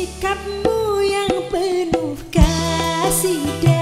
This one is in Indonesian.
sikapmu yang penuh kasih dan